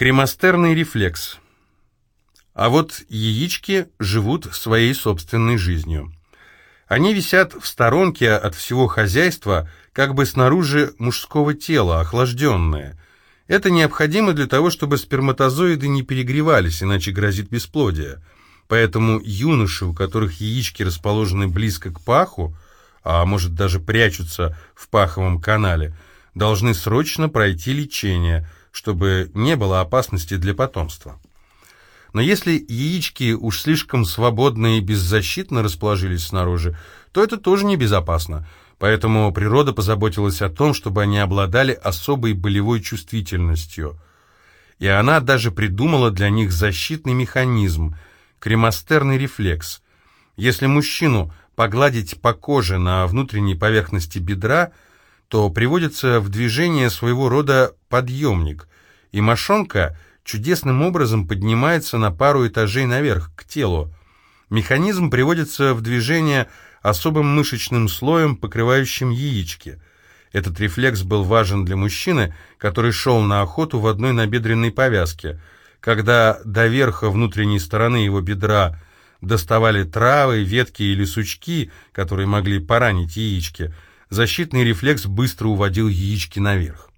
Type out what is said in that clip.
Кремастерный рефлекс. А вот яички живут своей собственной жизнью. Они висят в сторонке от всего хозяйства, как бы снаружи мужского тела, охлажденные. Это необходимо для того, чтобы сперматозоиды не перегревались, иначе грозит бесплодие. Поэтому юноши, у которых яички расположены близко к паху, а может даже прячутся в паховом канале, должны срочно пройти лечение – чтобы не было опасности для потомства. Но если яички уж слишком свободно и беззащитно расположились снаружи, то это тоже небезопасно, поэтому природа позаботилась о том, чтобы они обладали особой болевой чувствительностью. И она даже придумала для них защитный механизм – кремастерный рефлекс. Если мужчину погладить по коже на внутренней поверхности бедра – то приводится в движение своего рода подъемник, и мошонка чудесным образом поднимается на пару этажей наверх, к телу. Механизм приводится в движение особым мышечным слоем, покрывающим яички. Этот рефлекс был важен для мужчины, который шел на охоту в одной набедренной повязке. Когда до верха внутренней стороны его бедра доставали травы, ветки или сучки, которые могли поранить яички – защитный рефлекс быстро уводил яички наверх.